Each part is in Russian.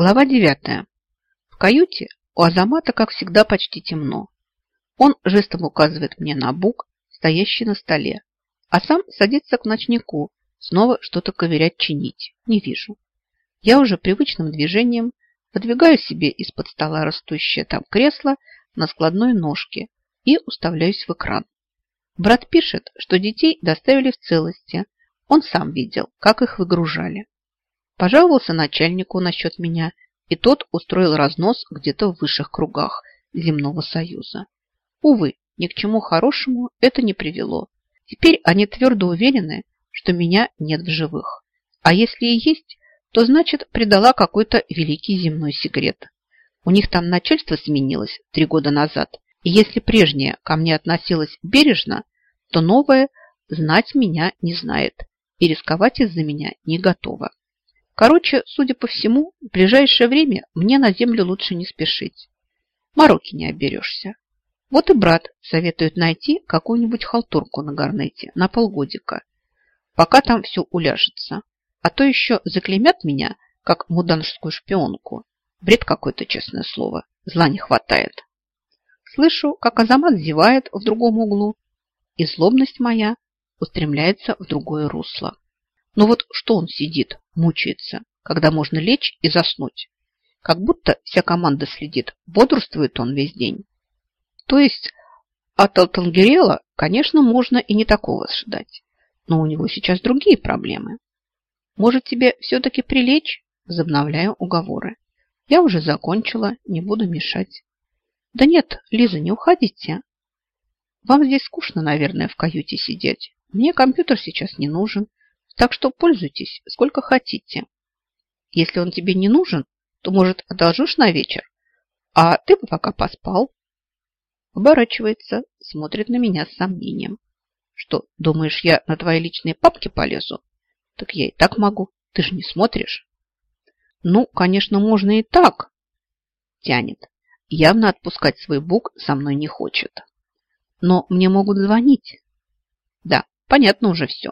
Глава девятая. В каюте у Азамата, как всегда, почти темно. Он жестом указывает мне на бук, стоящий на столе, а сам садится к ночнику, снова что-то ковырять, чинить. Не вижу. Я уже привычным движением выдвигаю себе из-под стола растущее там кресло на складной ножке и уставляюсь в экран. Брат пишет, что детей доставили в целости. Он сам видел, как их выгружали. Пожаловался начальнику насчет меня, и тот устроил разнос где-то в высших кругах земного союза. Увы, ни к чему хорошему это не привело. Теперь они твердо уверены, что меня нет в живых. А если и есть, то значит предала какой-то великий земной секрет. У них там начальство сменилось три года назад, и если прежнее ко мне относилось бережно, то новое знать меня не знает и рисковать из-за меня не готово. Короче, судя по всему, в ближайшее время мне на землю лучше не спешить. Мороки не оберешься. Вот и брат советует найти какую-нибудь халтурку на гарнете на полгодика, пока там все уляжется. А то еще заклеймят меня, как муданжскую шпионку. Бред какой-то, честное слово. Зла не хватает. Слышу, как Азамат зевает в другом углу, и злобность моя устремляется в другое русло. Но вот что он сидит, мучается, когда можно лечь и заснуть? Как будто вся команда следит, бодрствует он весь день. То есть от Алтангерела, конечно, можно и не такого ожидать. Но у него сейчас другие проблемы. Может, тебе все-таки прилечь? Возобновляю уговоры. Я уже закончила, не буду мешать. Да нет, Лиза, не уходите. Вам здесь скучно, наверное, в каюте сидеть. Мне компьютер сейчас не нужен. Так что пользуйтесь сколько хотите. Если он тебе не нужен, то, может, одолжишь на вечер, а ты бы пока поспал. Оборачивается, смотрит на меня с сомнением. Что, думаешь, я на твои личные папки полезу? Так я и так могу, ты же не смотришь. Ну, конечно, можно и так. Тянет. Явно отпускать свой бук со мной не хочет. Но мне могут звонить. Да, понятно уже все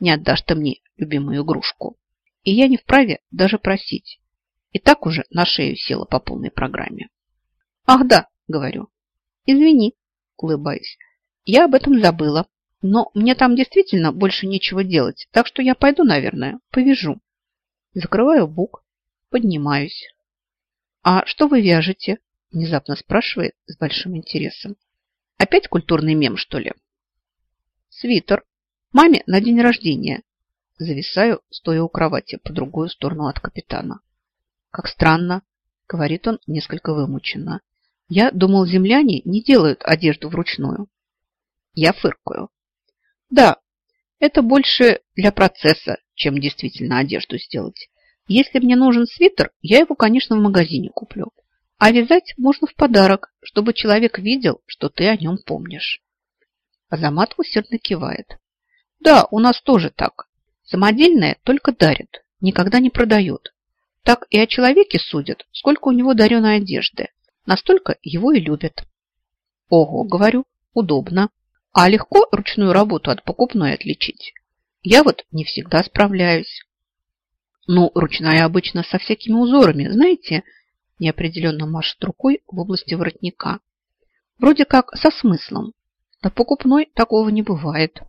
не отдашь ты мне любимую игрушку. И я не вправе даже просить. И так уже на шею села по полной программе. Ах да, говорю. Извини, улыбаюсь. Я об этом забыла. Но мне там действительно больше нечего делать, так что я пойду, наверное, повяжу. Закрываю бук, поднимаюсь. А что вы вяжете? Внезапно спрашивает с большим интересом. Опять культурный мем, что ли? Свитер, Маме на день рождения. Зависаю, стоя у кровати по другую сторону от капитана. Как странно, говорит он несколько вымученно. Я думал, земляне не делают одежду вручную. Я фыркаю. Да, это больше для процесса, чем действительно одежду сделать. Если мне нужен свитер, я его, конечно, в магазине куплю. А вязать можно в подарок, чтобы человек видел, что ты о нем помнишь. Азамат усердно кивает. Да, у нас тоже так. Самодельное только дарят, никогда не продают. Так и о человеке судят, сколько у него дареной одежды. Настолько его и любят. Ого, говорю, удобно. А легко ручную работу от покупной отличить? Я вот не всегда справляюсь. Ну, ручная обычно со всякими узорами, знаете, неопределенно машет рукой в области воротника. Вроде как со смыслом. На покупной такого не бывает.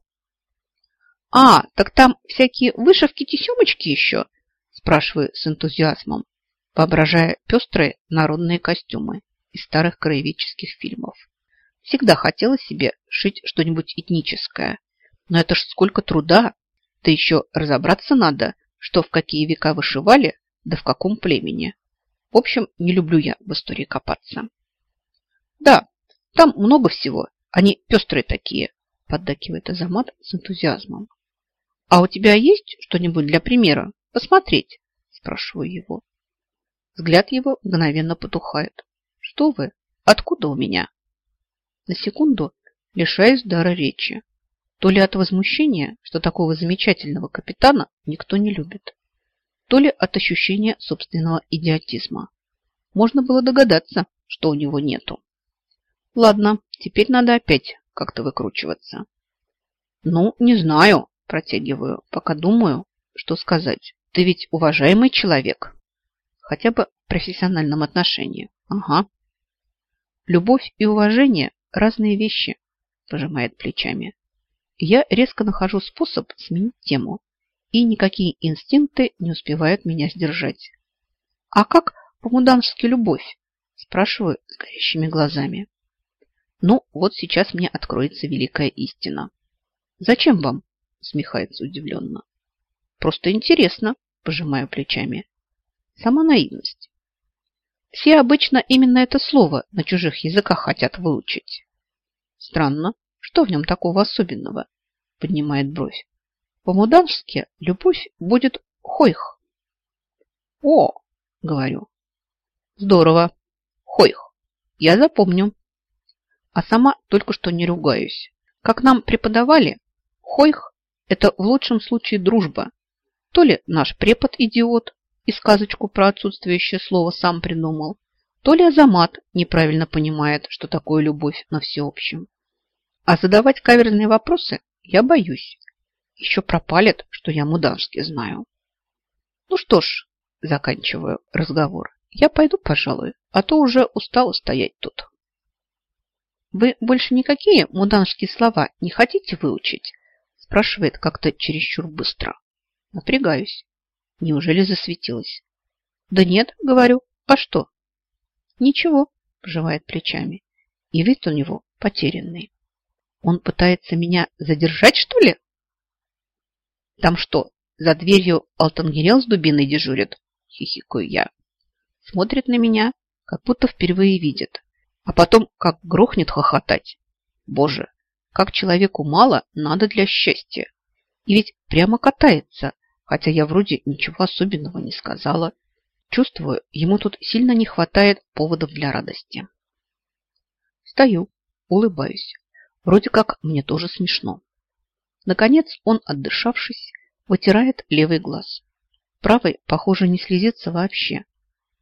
«А, так там всякие вышивки-тесемочки еще?» спрашиваю с энтузиазмом, воображая пестрые народные костюмы из старых краеведческих фильмов. Всегда хотела себе шить что-нибудь этническое, но это ж сколько труда, да еще разобраться надо, что в какие века вышивали, да в каком племени. В общем, не люблю я в истории копаться. Да, там много всего, они пестрые такие, поддакивает Азамат с энтузиазмом. «А у тебя есть что-нибудь для примера? Посмотреть?» Спрашиваю его. Взгляд его мгновенно потухает. «Что вы? Откуда у меня?» На секунду лишаюсь дара речи. То ли от возмущения, что такого замечательного капитана никто не любит, то ли от ощущения собственного идиотизма. Можно было догадаться, что у него нету. Ладно, теперь надо опять как-то выкручиваться. Ну, не знаю, Протягиваю, пока думаю, что сказать. Ты ведь уважаемый человек. хотя бы в профессиональном отношении. Ага. Любовь и уважение – разные вещи, пожимает плечами. Я резко нахожу способ сменить тему, и никакие инстинкты не успевают меня сдержать. А как по-мудански любовь? Спрашиваю с горящими глазами. Ну, вот сейчас мне откроется великая истина. Зачем вам? Смехается удивленно. Просто интересно, пожимаю плечами. Сама наивность. Все обычно именно это слово на чужих языках хотят выучить. Странно, что в нем такого особенного? Поднимает бровь. По-мудански любовь будет хойх. О, говорю. Здорово. Хойх. Я запомню. А сама только что не ругаюсь. Как нам преподавали, хойх – это в лучшем случае дружба. То ли наш препод идиот и сказочку про отсутствующее слово сам придумал, то ли Азамат неправильно понимает, что такое любовь на всеобщем. А задавать каверзные вопросы я боюсь. Еще пропалят, что я муданский знаю. Ну что ж, заканчиваю разговор. Я пойду, пожалуй, а то уже устала стоять тут. Вы больше никакие муданские слова не хотите выучить? Спрашивает как-то чересчур быстро. Напрягаюсь. Неужели засветилась? Да нет, говорю. А что? Ничего, пожимает плечами. И вид у него потерянный. Он пытается меня задержать, что ли? Там что, за дверью Алтангерел с дубиной дежурит? Хихикаю я. Смотрит на меня, как будто впервые видит. А потом как грохнет хохотать. Боже, как человеку мало надо для счастья. И ведь прямо катается, хотя я вроде ничего особенного не сказала. Чувствую, ему тут сильно не хватает поводов для радости. Стою, улыбаюсь. Вроде как мне тоже смешно. Наконец он, отдышавшись, вытирает левый глаз. Правый, похоже, не слезится вообще.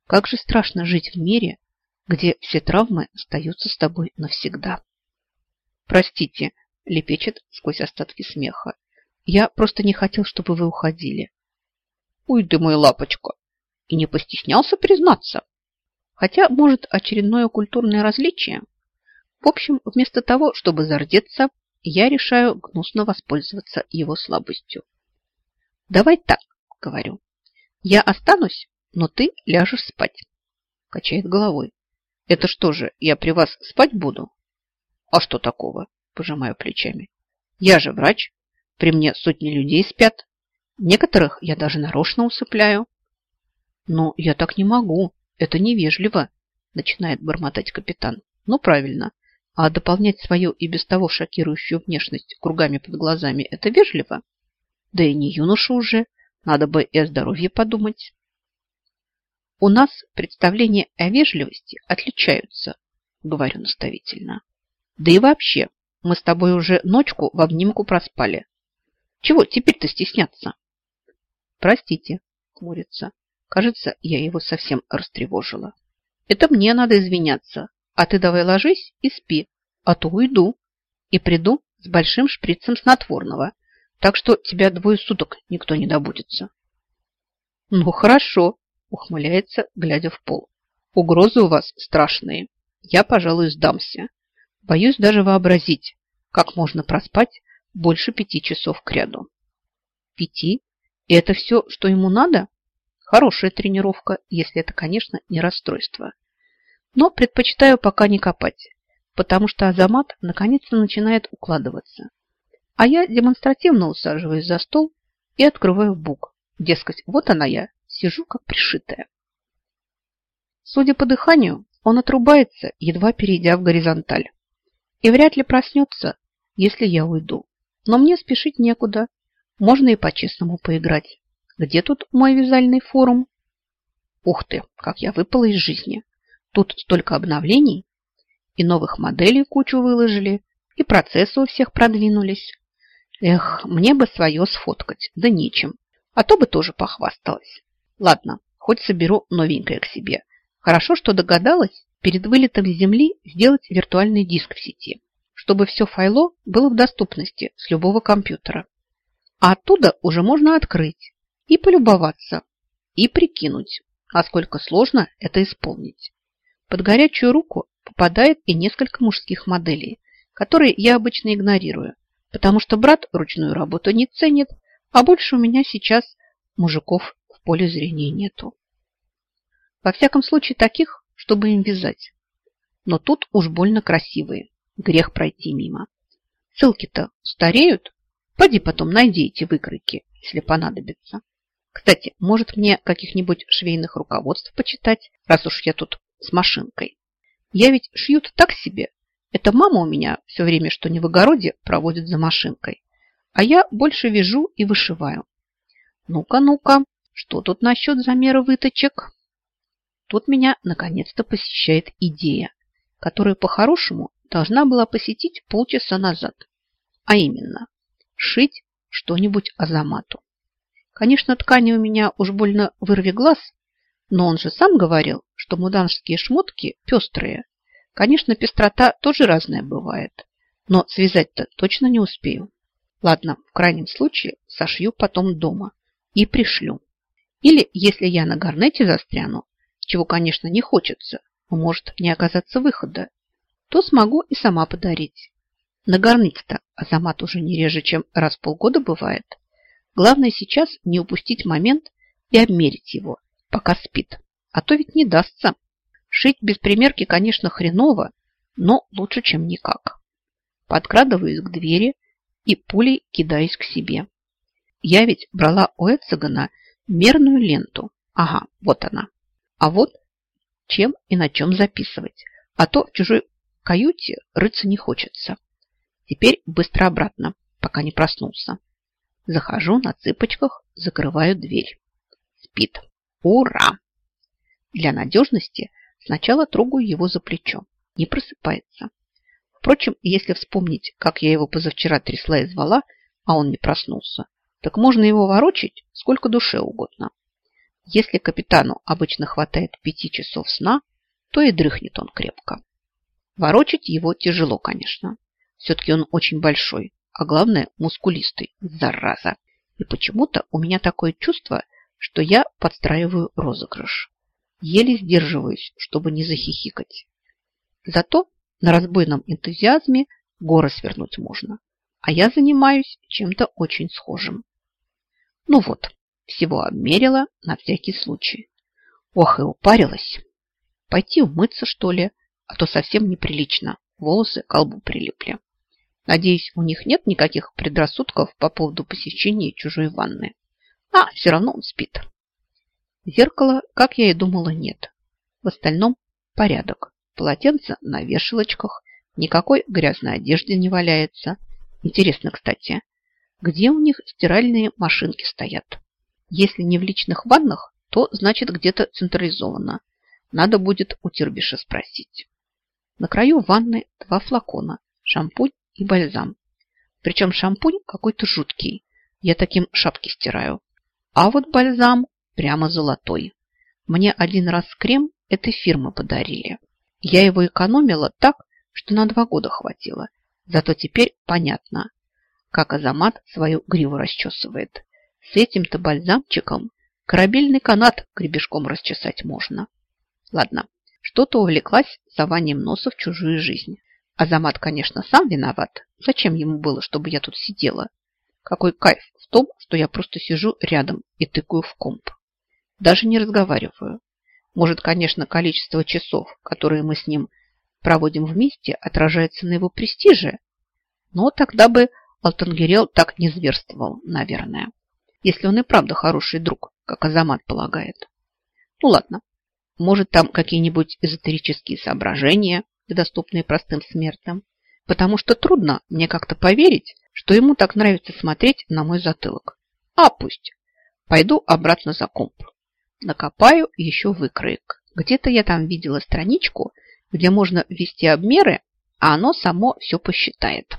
Как же страшно жить в мире, где все травмы остаются с тобой навсегда. Простите, лепечет сквозь остатки смеха. Я просто не хотел, чтобы вы уходили. Ты мой лапочка. И не постеснялся признаться. Хотя, может, очередное культурное различие. В общем, вместо того, чтобы зардеться, я решаю гнусно воспользоваться его слабостью. Давай так, говорю. Я останусь, но ты ляжешь спать. Качает головой. Это что же, я при вас спать буду? А что такого? Пожимаю плечами. Я же врач. При мне сотни людей спят. Некоторых я даже нарочно усыпляю. Но я так не могу. Это невежливо, начинает бормотать капитан. Ну, правильно. А дополнять свою и без того шокирующую внешность кругами под глазами – это вежливо? Да и не юноша уже. Надо бы и о здоровье подумать. У нас представления о вежливости отличаются, говорю наставительно. Да и вообще, мы с тобой уже ночку в обнимку проспали. Чего теперь-то стесняться? Простите, хмурится. Кажется, я его совсем растревожила. Это мне надо извиняться. А ты давай ложись и спи, а то уйду. И приду с большим шприцем снотворного. Так что тебя двое суток никто не добудется. Ну, хорошо, ухмыляется, глядя в пол. Угрозы у вас страшные. Я, пожалуй, сдамся. Боюсь даже вообразить, как можно проспать больше пяти часов к ряду. Пяти? И это все, что ему надо? Хорошая тренировка, если это, конечно, не расстройство. Но предпочитаю пока не копать, потому что Азамат наконец-то начинает укладываться. А я демонстративно усаживаюсь за стол и открываю бук. Дескать, вот она я, Сижу как пришитая. Судя по дыханию, он отрубается, едва перейдя в горизонталь. И вряд ли проснется, если я уйду. Но мне спешить некуда. Можно и по-честному поиграть. Где тут мой вязальный форум? Ух ты, как я выпала из жизни. Тут столько обновлений. И новых моделей кучу выложили, и процессы у всех продвинулись. Эх, мне бы свое сфоткать, да нечем. А то бы тоже похвасталась. Ладно, хоть соберу новенькое к себе. Хорошо, что догадалась перед вылетом с Земли сделать виртуальный диск в сети, чтобы все файло было в доступности с любого компьютера. А оттуда уже можно открыть и полюбоваться, и прикинуть, А сколько сложно это исполнить. Под горячую руку попадает и несколько мужских моделей, которые я обычно игнорирую, потому что брат ручную работу не ценит, а больше у меня сейчас мужиков в поле зрения нету. Во всяком случае таких, чтобы им вязать. Но тут уж больно красивые, грех пройти мимо. Ссылки-то стареют, поди потом найди эти выкройки, если понадобится. Кстати, может мне каких-нибудь швейных руководств почитать, раз уж я тут с машинкой. Я ведь шью так себе. Это мама у меня все время, что не в огороде, проводит за машинкой. А я больше вяжу и вышиваю. Ну-ка, ну-ка, что тут насчет замера выточек? Тут меня наконец-то посещает идея, которая по-хорошему должна была посетить полчаса назад. А именно, шить что-нибудь Азамату. Конечно, ткани у меня уж больно вырви глаз, но он же сам говорил, что муданские шмотки пестрые. Конечно, пестрота тоже разная бывает, но связать-то точно не успею. Ладно, в крайнем случае сошью потом дома и пришлю. Или, если я на гарнете застряну, чего, конечно, не хочется, но может не оказаться выхода, то смогу и сама подарить. На гарнете-то Азамат уже не реже, чем раз в полгода бывает. Главное сейчас не упустить момент и обмерить его, пока спит. А то ведь не дастся. Шить без примерки, конечно, хреново, но лучше, чем никак. Подкрадываюсь к двери и пулей кидаюсь к себе. Я ведь брала у Эцегана мерную ленту. Ага, вот она. А вот чем и на чем записывать. А то в чужой каюте рыться не хочется. Теперь быстро обратно, пока не проснулся. Захожу на цыпочках, закрываю дверь. Спит. Ура! Для надежности сначала трогаю его за плечо. Не просыпается. Впрочем, если вспомнить, как я его позавчера трясла и звала, а он не проснулся, так можно его ворочить сколько душе угодно. Если капитану обычно хватает пяти часов сна, то и дрыхнет он крепко. Ворочать его тяжело, конечно. Все-таки он очень большой, а главное мускулистый, зараза. И почему-то у меня такое чувство, что я подстраиваю розыгрыш. Еле сдерживаюсь, чтобы не захихикать. Зато на разбойном энтузиазме горы свернуть можно. А я занимаюсь чем-то очень схожим. Ну вот, всего обмерила на всякий случай. Ох, и упарилась. Пойти умыться, что ли, а то совсем неприлично. Волосы к колбу прилипли. Надеюсь, у них нет никаких предрассудков по поводу посещения чужой ванны. А, все равно он спит. Зеркала, как я и думала, нет. В остальном порядок. Полотенце на вешалочках, никакой грязной одежды не валяется. Интересно, кстати, где у них стиральные машинки стоят? Если не в личных ваннах, то значит где-то централизованно. Надо будет у Тирбиша спросить. На краю ванны два флакона, шампунь и бальзам. Причем шампунь какой-то жуткий. Я таким шапки стираю. А вот бальзам прямо золотой. Мне один раз крем этой фирмы подарили. Я его экономила так, что на два года хватило. Зато теперь понятно, как Азамат свою гриву расчесывает. С этим-то бальзамчиком корабельный канат гребешком расчесать можно. Ладно, что-то увлеклась сованием носа в чужую жизнь. Азамат, конечно, сам виноват. Зачем ему было, чтобы я тут сидела? Какой кайф в том, что я просто сижу рядом и тыкаю в комп. Даже не разговариваю. Может, конечно, количество часов, которые мы с ним проводим вместе, отражается на его престиже, но тогда бы Алтангерел так не зверствовал, наверное. Если он и правда хороший друг, как Азамат полагает. Ну ладно, может там какие-нибудь эзотерические соображения, доступные простым смертным, потому что трудно мне как-то поверить, что ему так нравится смотреть на мой затылок. А пусть. Пойду обратно за комп. Накопаю еще выкроек. Где-то я там видела страничку, где можно ввести обмеры, а оно само все посчитает.